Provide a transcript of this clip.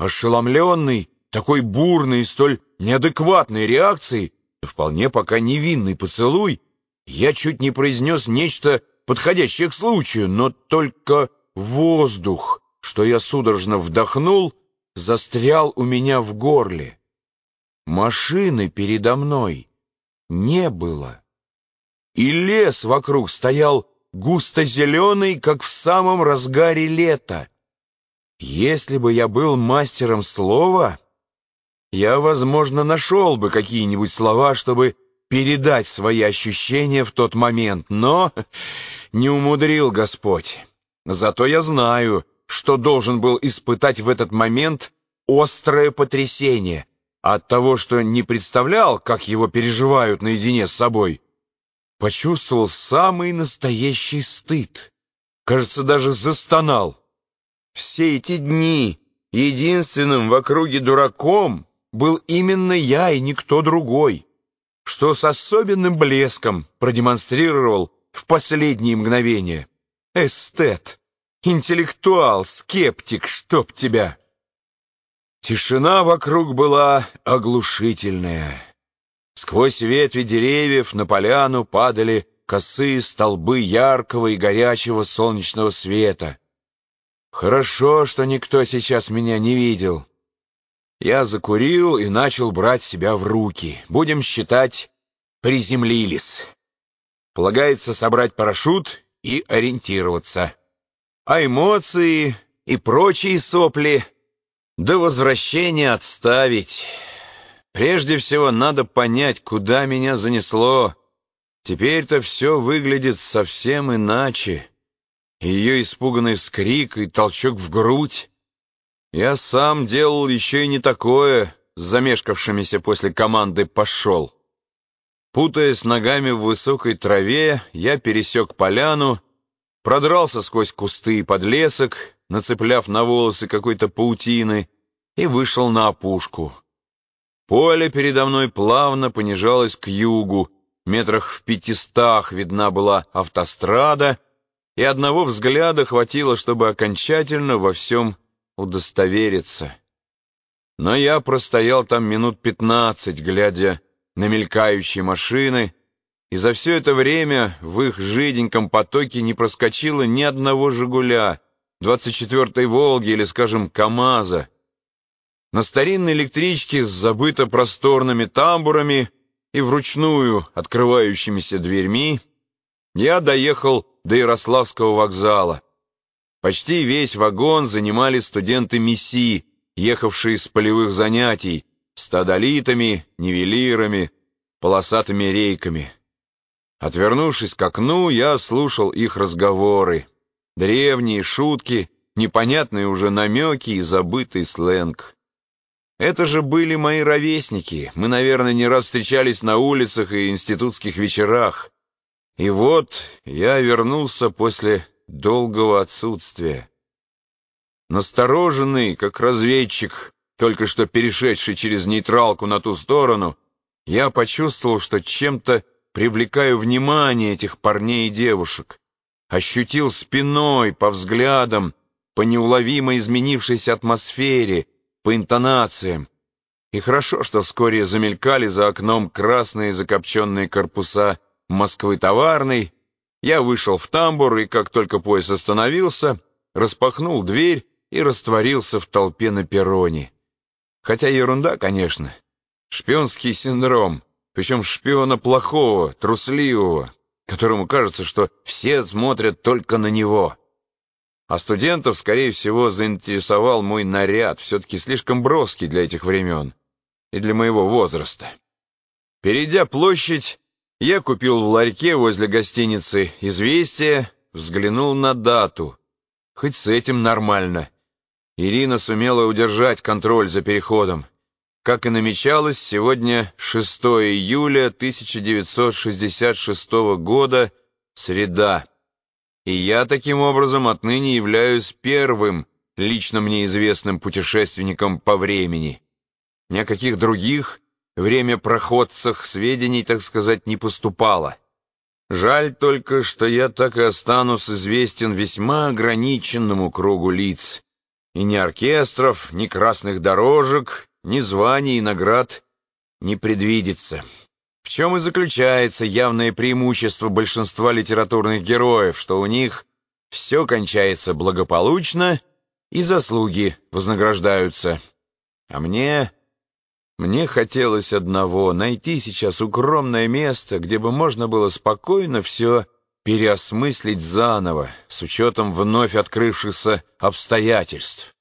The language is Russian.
ошеломленный такой бурной и столь неадекватной реакцией, вполне пока невинный поцелуй, я чуть не произнес нечто подходящее к случаю, но только воздух, что я судорожно вдохнул, застрял у меня в горле. Машины передо мной не было. И лес вокруг стоял густо-зеленый, как в самом разгаре лета. Если бы я был мастером слова, я, возможно, нашел бы какие-нибудь слова, чтобы передать свои ощущения в тот момент, но не умудрил Господь. Зато я знаю, что должен был испытать в этот момент острое потрясение от того, что не представлял, как его переживают наедине с собой. Почувствовал самый настоящий стыд. Кажется, даже застонал. Все эти дни единственным в округе дураком был именно я и никто другой, что с особенным блеском продемонстрировал в последние мгновения. Эстет, интеллектуал, скептик, чтоб тебя! Тишина вокруг была оглушительная. Сквозь ветви деревьев на поляну падали косые столбы яркого и горячего солнечного света. Хорошо, что никто сейчас меня не видел. Я закурил и начал брать себя в руки. Будем считать, приземлились. Полагается собрать парашют и ориентироваться. А эмоции и прочие сопли до возвращения отставить. Прежде всего надо понять, куда меня занесло. Теперь-то все выглядит совсем иначе. Ее испуганный вскрик и толчок в грудь я сам делал еще и не такое, с замешкавшимися после команды «пошел». Путаясь ногами в высокой траве, я пересек поляну, продрался сквозь кусты и подлесок, нацепляв на волосы какой-то паутины, и вышел на опушку. Поле передо мной плавно понижалось к югу, метрах в пятистах видна была автострада, и одного взгляда хватило, чтобы окончательно во всем удостовериться. Но я простоял там минут пятнадцать, глядя на мелькающие машины, и за все это время в их жиденьком потоке не проскочило ни одного «Жигуля», двадцать четвертой «Волги» или, скажем, «КамАЗа». На старинной электричке с забыто просторными тамбурами и вручную открывающимися дверьми я доехал до Ярославского вокзала. Почти весь вагон занимали студенты МИСИ, ехавшие с полевых занятий, стадолитами, нивелирами, полосатыми рейками. Отвернувшись к окну, я слушал их разговоры. Древние шутки, непонятные уже намеки и забытый сленг. Это же были мои ровесники. Мы, наверное, не раз встречались на улицах и институтских вечерах. И вот я вернулся после долгого отсутствия. Настороженный, как разведчик, только что перешедший через нейтралку на ту сторону, я почувствовал, что чем-то привлекаю внимание этих парней и девушек. Ощутил спиной, по взглядам, по неуловимо изменившейся атмосфере, по интонациям. И хорошо, что вскоре замелькали за окном красные закопченные корпуса Москвы товарной, я вышел в тамбур, и как только поезд остановился, распахнул дверь и растворился в толпе на перроне. Хотя ерунда, конечно. Шпионский синдром, причем шпиона плохого, трусливого, которому кажется, что все смотрят только на него. А студентов, скорее всего, заинтересовал мой наряд, все-таки слишком броский для этих времен и для моего возраста. Перейдя площадь, я купил в ларьке возле гостиницы «Известия», взглянул на дату. Хоть с этим нормально. Ирина сумела удержать контроль за переходом. Как и намечалось, сегодня 6 июля 1966 года, среда. И я таким образом отныне являюсь первым лично мне известным путешественником по времени. Ни о каких других время проходцах сведений, так сказать, не поступало. Жаль только, что я так и останусь известен весьма ограниченному кругу лиц, И ни оркестров, ни красных дорожек, ни званий и наград не предвидится. В чем и заключается явное преимущество большинства литературных героев, что у них все кончается благополучно и заслуги вознаграждаются. А мне... Мне хотелось одного — найти сейчас укромное место, где бы можно было спокойно все переосмыслить заново, с учетом вновь открывшихся обстоятельств.